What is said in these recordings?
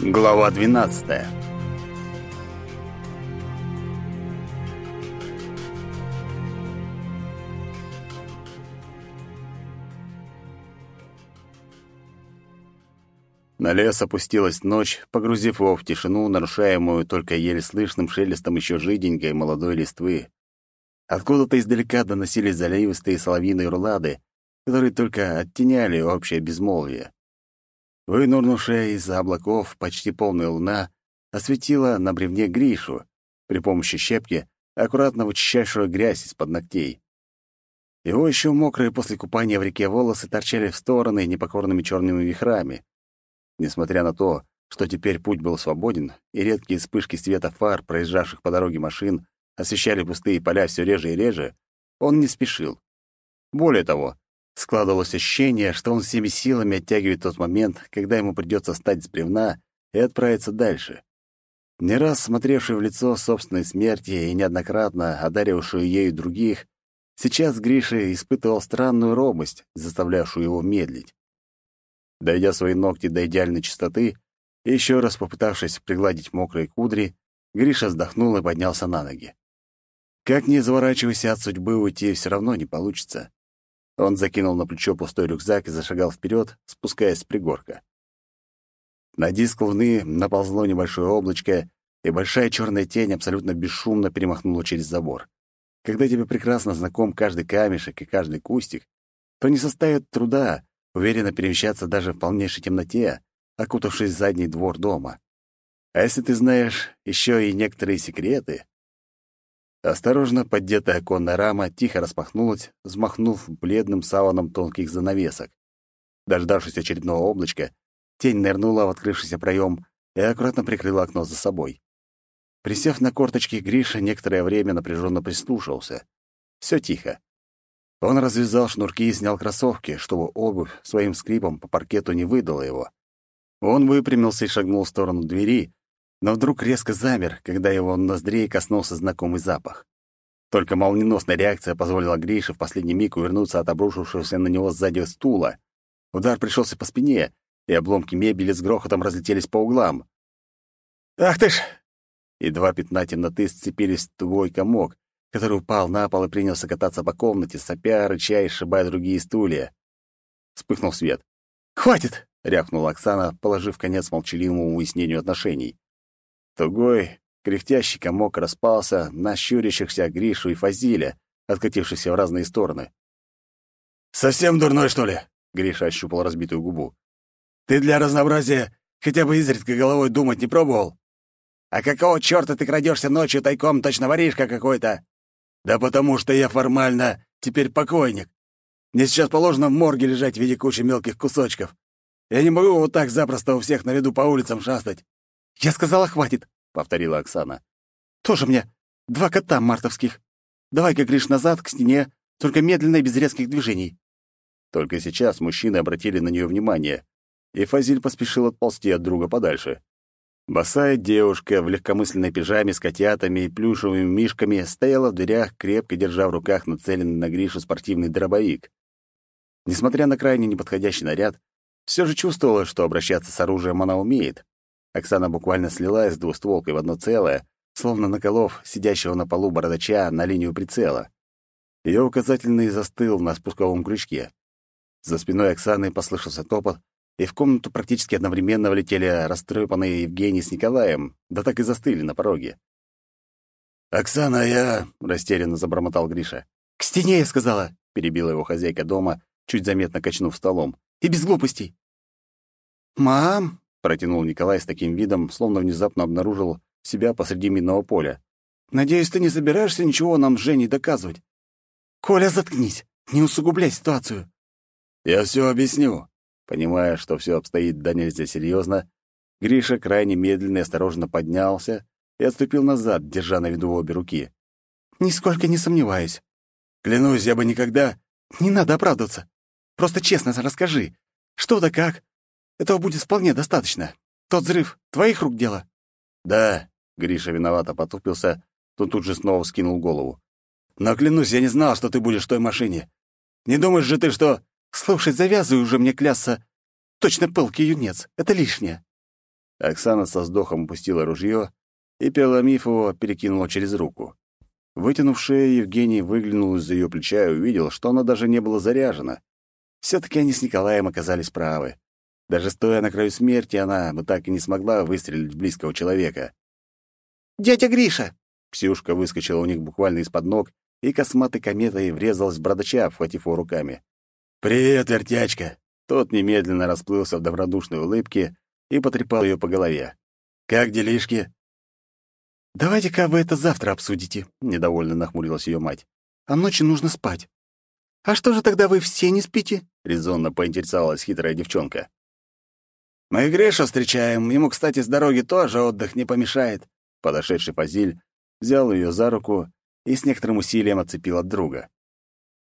Глава 12. На лес опустилась ночь, погрузив его в тишину, нарушаемую только еле слышным шелестом еще жиденькой молодой листвы. Откуда-то издалека доносились заливистые соловьиные рулады, которые только оттеняли общее безмолвие. Вынурнувшая из-за облаков почти полная луна осветила на бревне Гришу при помощи щепки, аккуратно вычищавшего грязь из-под ногтей. Его еще мокрые после купания в реке волосы торчали в стороны непокорными черными вихрами. Несмотря на то, что теперь путь был свободен, и редкие вспышки света фар, проезжавших по дороге машин, освещали пустые поля все реже и реже, он не спешил. Более того, Складывалось ощущение, что он всеми силами оттягивает тот момент, когда ему придется встать с бревна и отправиться дальше. Не раз смотревший в лицо собственной смерти и неоднократно одарившую ею других, сейчас Гриша испытывал странную робость, заставлявшую его медлить. Дойдя свои ногти до идеальной чистоты и еще раз попытавшись пригладить мокрые кудри, Гриша вздохнул и поднялся на ноги. Как ни заворачивайся от судьбы, уйти все равно не получится. Он закинул на плечо пустой рюкзак и зашагал вперед, спускаясь с пригорка. На диск луны наползло небольшое облачко, и большая черная тень абсолютно бесшумно перемахнула через забор. Когда тебе прекрасно знаком каждый камешек и каждый кустик, то не составит труда уверенно перемещаться даже в полнейшей темноте, окутавшись задний двор дома. А если ты знаешь еще и некоторые секреты, Осторожно поддетая оконная рама тихо распахнулась, взмахнув бледным саваном тонких занавесок. Дождавшись очередного облачка, тень нырнула в открывшийся проем и аккуратно прикрыла окно за собой. Присев на корточки, Гриша некоторое время напряженно прислушивался. Все тихо. Он развязал шнурки и снял кроссовки, чтобы обувь своим скрипом по паркету не выдала его. Он выпрямился и шагнул в сторону двери, но вдруг резко замер, когда его ноздрей коснулся знакомый запах. Только молниеносная реакция позволила Грише в последний миг увернуться от обрушившегося на него сзади стула. Удар пришелся по спине, и обломки мебели с грохотом разлетелись по углам. «Ах ты ж!» И два пятна темноты сцепились в тугой комок, который упал на пол и принялся кататься по комнате, сопя, рыча и сшибая другие стулья. Вспыхнул свет. «Хватит!» — рявкнула Оксана, положив конец молчаливому выяснению отношений. Тугой, кряхтящий комок распался на щурящихся Гришу и Фазиля, откатившихся в разные стороны. «Совсем дурной, что ли?» — Гриша ощупал разбитую губу. «Ты для разнообразия хотя бы изредка головой думать не пробовал? А какого чёрта ты крадёшься ночью тайком, точно воришка какой-то? Да потому что я формально теперь покойник. Мне сейчас положено в морге лежать в виде кучи мелких кусочков. Я не могу вот так запросто у всех на виду по улицам шастать. «Я сказала, хватит», — повторила Оксана. «Тоже мне два кота мартовских. Давай-ка, Гриш, назад, к стене, только медленно и без резких движений». Только сейчас мужчины обратили на нее внимание, и Фазиль поспешил отползти от друга подальше. Босая девушка в легкомысленной пижаме с котятами и плюшевыми мишками стояла в дверях, крепко держа в руках нацеленный на Гришу спортивный дробовик. Несмотря на крайне неподходящий наряд, все же чувствовала, что обращаться с оружием она умеет. Оксана буквально слилась с двустволкой в одно целое, словно наколов сидящего на полу бородача на линию прицела. Ее указательный застыл на спусковом крючке. За спиной Оксаны послышался топот, и в комнату практически одновременно влетели растрепанные Евгений с Николаем, да так и застыли на пороге. «Оксана, я...» — растерянно забормотал Гриша. «К стене, я сказала!» — перебила его хозяйка дома, чуть заметно качнув столом. «И без глупостей!» «Мам!» Протянул Николай с таким видом, словно внезапно обнаружил себя посреди минного поля. «Надеюсь, ты не собираешься ничего нам с Женей доказывать?» «Коля, заткнись! Не усугубляй ситуацию!» «Я все объясню». Понимая, что все обстоит да нельзя серьезно, Гриша крайне медленно и осторожно поднялся и отступил назад, держа на виду обе руки. «Нисколько не сомневаюсь». «Клянусь, я бы никогда...» «Не надо оправдываться. Просто честно расскажи. Что да как, этого будет вполне достаточно. Тот взрыв — твоих рук дело?» «Да», — Гриша виновато потупился, то тут же снова скинул голову. «Но клянусь, я не знал, что ты будешь в той машине. Не думаешь же ты, что...» «Слушай, завязывай уже мне клясться. Точно пылкий юнец. Это лишнее». Оксана со вздохом опустила ружье и, переломив его, перекинула через руку. Вытянув шею, Евгений выглянул из-за ее плеча и увидел, что она даже не была заряжена. Все-таки они с Николаем оказались правы. Даже стоя на краю смерти, она бы так и не смогла выстрелить в близкого человека. «Дядя Гриша!» Ксюшка выскочила у них буквально из-под ног, и косматой кометой врезалась в брадача, обхватив его руками. «Привет, вертячка!» Тот немедленно расплылся в добродушной улыбке и потрепал ее по голове. «Как делишки?» «Давайте-ка вы это завтра обсудите», — недовольно нахмурилась ее мать. «А ночью нужно спать». «А что же тогда вы все не спите?» — резонно поинтересовалась хитрая девчонка. «Мы Гришу встречаем. Ему, кстати, с дороги тоже отдых не помешает». Подошедший Фазиль взял ее за руку и с некоторым усилием отцепил от друга.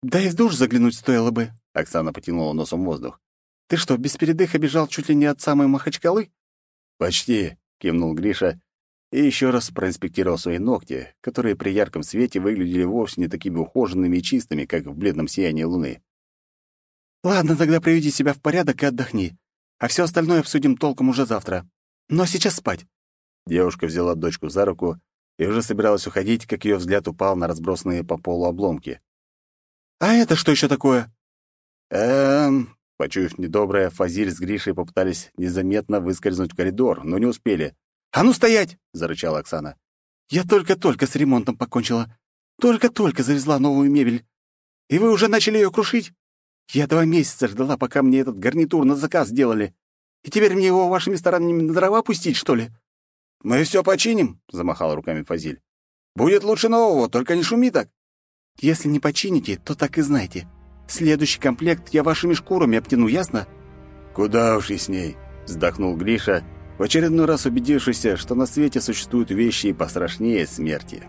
«Да и в душ заглянуть стоило бы», — Оксана потянула носом воздух. «Ты что, без передыха бежал чуть ли не от самой Махачкалы?» «Почти», — кивнул Гриша и еще раз проинспектировал свои ногти, которые при ярком свете выглядели вовсе не такими ухоженными и чистыми, как в бледном сиянии луны. «Ладно, тогда приведи себя в порядок и отдохни а все остальное обсудим толком уже завтра. Но сейчас спать». Девушка взяла дочку за руку и уже собиралась уходить, как ее взгляд упал на разбросанные по полу обломки. «А это что еще такое?» «Эм...» Почуяв недоброе, Фазиль с Гришей попытались незаметно выскользнуть в коридор, но не успели. «А ну стоять!» — зарычала Оксана. «Я только-только с ремонтом покончила. Только-только завезла новую мебель. И вы уже начали ее крушить? Я два месяца ждала, пока мне этот гарнитур на заказ сделали. И теперь мне его вашими стараниями на дрова пустить, что ли?» «Мы все починим», — замахал руками Фазиль. «Будет лучше нового, только не шуми так». «Если не почините, то так и знайте. Следующий комплект я вашими шкурами обтяну, ясно?» «Куда уж и с ней», — вздохнул Гриша, в очередной раз убедившийся, что на свете существуют вещи и пострашнее смерти.